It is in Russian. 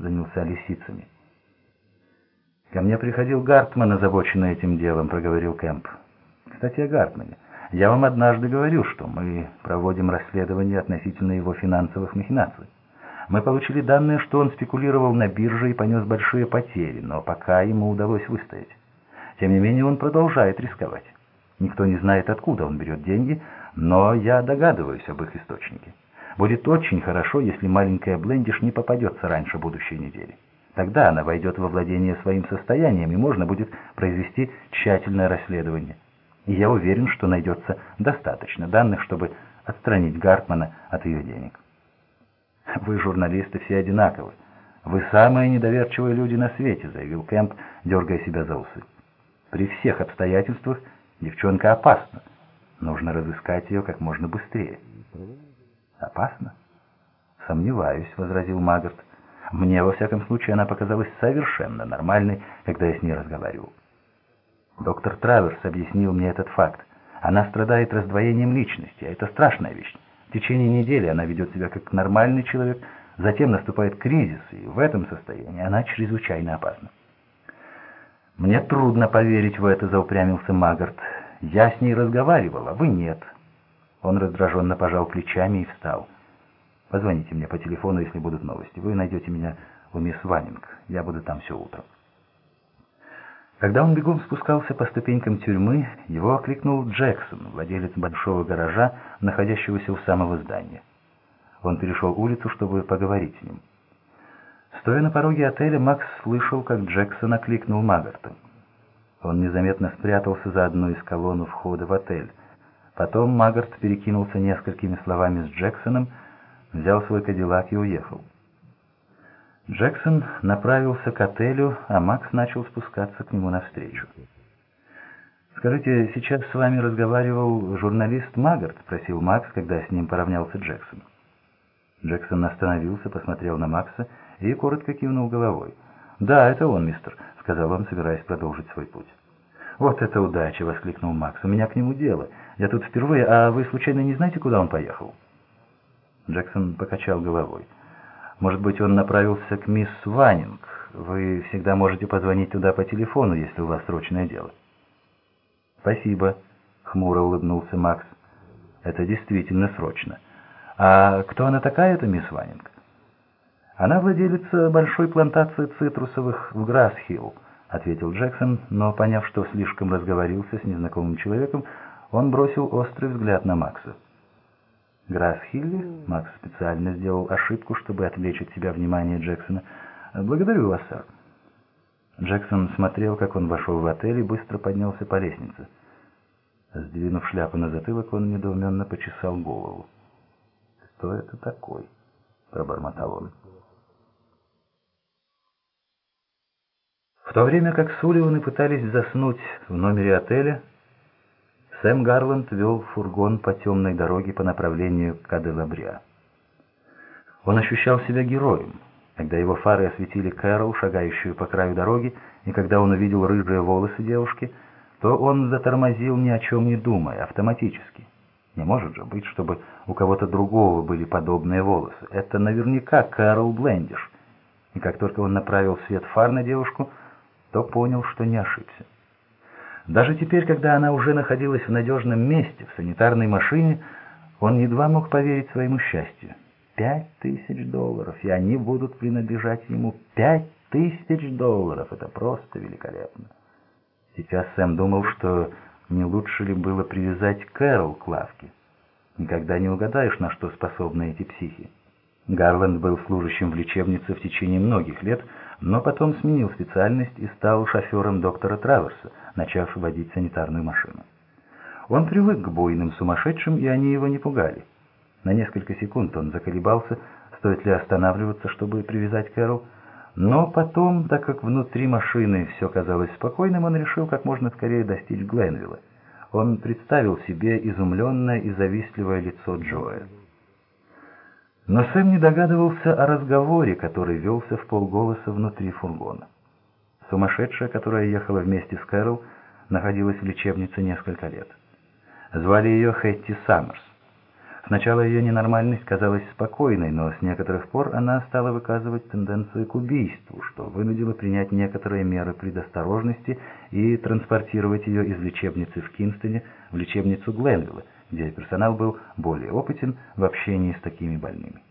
занялся лисицами. «Ко мне приходил Гартман, озабоченный этим делом», — проговорил Кэмп. «Кстати, о Гартмане. Я вам однажды говорил, что мы проводим расследование относительно его финансовых махинаций. Мы получили данные, что он спекулировал на бирже и понес большие потери, но пока ему удалось выстоять. Тем не менее, он продолжает рисковать. Никто не знает, откуда он берет деньги, но я догадываюсь об их источнике. Будет очень хорошо, если маленькая Блендиш не попадется раньше будущей недели. Тогда она войдет во владение своим состоянием, и можно будет произвести тщательное расследование. И я уверен, что найдется достаточно данных, чтобы отстранить Гартмана от ее денег. «Вы, журналисты, все одинаковы. Вы самые недоверчивые люди на свете», — заявил Кэмп, дергая себя за усы. «При всех обстоятельствах девчонка опасна. Нужно разыскать ее как можно быстрее». «Опасно?» «Сомневаюсь», — возразил Магарт. «Мне, во всяком случае, она показалась совершенно нормальной, когда я с ней разговаривал». Доктор Траверс объяснил мне этот факт. Она страдает раздвоением личности, а это страшная вещь. В течение недели она ведет себя как нормальный человек, затем наступает кризис, и в этом состоянии она чрезвычайно опасна. «Мне трудно поверить в это», — заупрямился Магарт. «Я с ней разговаривал, а вы нет». Он раздраженно пожал плечами и встал. «Позвоните мне по телефону, если будут новости. Вы найдете меня у мисс Ваннинг. Я буду там все утро». Когда он бегом спускался по ступенькам тюрьмы, его окликнул Джексон, владелец большого гаража, находящегося у самого здания. Он перешел улицу, чтобы поговорить с ним. Стоя на пороге отеля, Макс слышал, как Джексон окликнул Магарта. Он незаметно спрятался за одну из колонн входа в отель. Потом Магарт перекинулся несколькими словами с Джексоном, взял свой кадиллак и уехал. Джексон направился к отелю, а Макс начал спускаться к нему навстречу. «Скажите, сейчас с вами разговаривал журналист Магарт?» — спросил Макс, когда с ним поравнялся Джексон. Джексон остановился, посмотрел на Макса и коротко кивнул головой. «Да, это он, мистер», — сказал он, собираясь продолжить свой путь. «Вот это удача!» — воскликнул Макс. «У меня к нему дело. Я тут впервые, а вы случайно не знаете, куда он поехал?» Джексон покачал головой. «Может быть, он направился к мисс Ваннинг. Вы всегда можете позвонить туда по телефону, если у вас срочное дело». «Спасибо», — хмуро улыбнулся Макс. «Это действительно срочно. А кто она такая, эта мисс Ваннинг?» «Она владелица большой плантации цитрусовых в Грасс-Хилл», — ответил Джексон, но, поняв, что слишком разговорился с незнакомым человеком, он бросил острый взгляд на Макса. Грасс-Хилле? Макс специально сделал ошибку, чтобы отвлечь от себя внимание Джексона. «Благодарю вас, сэр». Джексон смотрел, как он вошел в отель и быстро поднялся по лестнице. Сдвинув шляпу на затылок, он недоуменно почесал голову. «Кто это такой?» — пробормотал он. В то время как Сулливаны пытались заснуть в номере отеля, Сэм Гарланд вел фургон по темной дороге по направлению к Каделабря. Он ощущал себя героем, когда его фары осветили Кэрол, шагающую по краю дороги, и когда он увидел рыжие волосы девушки, то он затормозил ни о чем не думая, автоматически. Не может же быть, чтобы у кого-то другого были подобные волосы. Это наверняка Кэрол Блендиш. И как только он направил свет фар на девушку, то понял, что не ошибся. Даже теперь, когда она уже находилась в надежном месте, в санитарной машине, он едва мог поверить своему счастью. Пять тысяч долларов, и они будут принадлежать ему. Пять тысяч долларов! Это просто великолепно. Сейчас Сэм думал, что не лучше ли было привязать Кэрол к лавке. Никогда не угадаешь, на что способны эти психи. Гарланд был служащим в лечебнице в течение многих лет, но потом сменил специальность и стал шофером доктора Траверса, начав водить санитарную машину. Он привык к буйным сумасшедшим, и они его не пугали. На несколько секунд он заколебался, стоит ли останавливаться, чтобы привязать Кэрол, но потом, так как внутри машины все казалось спокойным, он решил как можно скорее достичь Гленвилла. Он представил себе изумленное и завистливое лицо Джоэля. Но Сэм не догадывался о разговоре, который велся в полголоса внутри фургона. Сумасшедшая, которая ехала вместе с Кэрол, находилась в лечебнице несколько лет. Звали ее Хэтти Саммерс. Сначала ее ненормальность казалась спокойной, но с некоторых пор она стала выказывать тенденцию к убийству, что вынудило принять некоторые меры предосторожности и транспортировать ее из лечебницы в Кинстоне в лечебницу Гленвилла, где персонал был более опытен в общении с такими больными.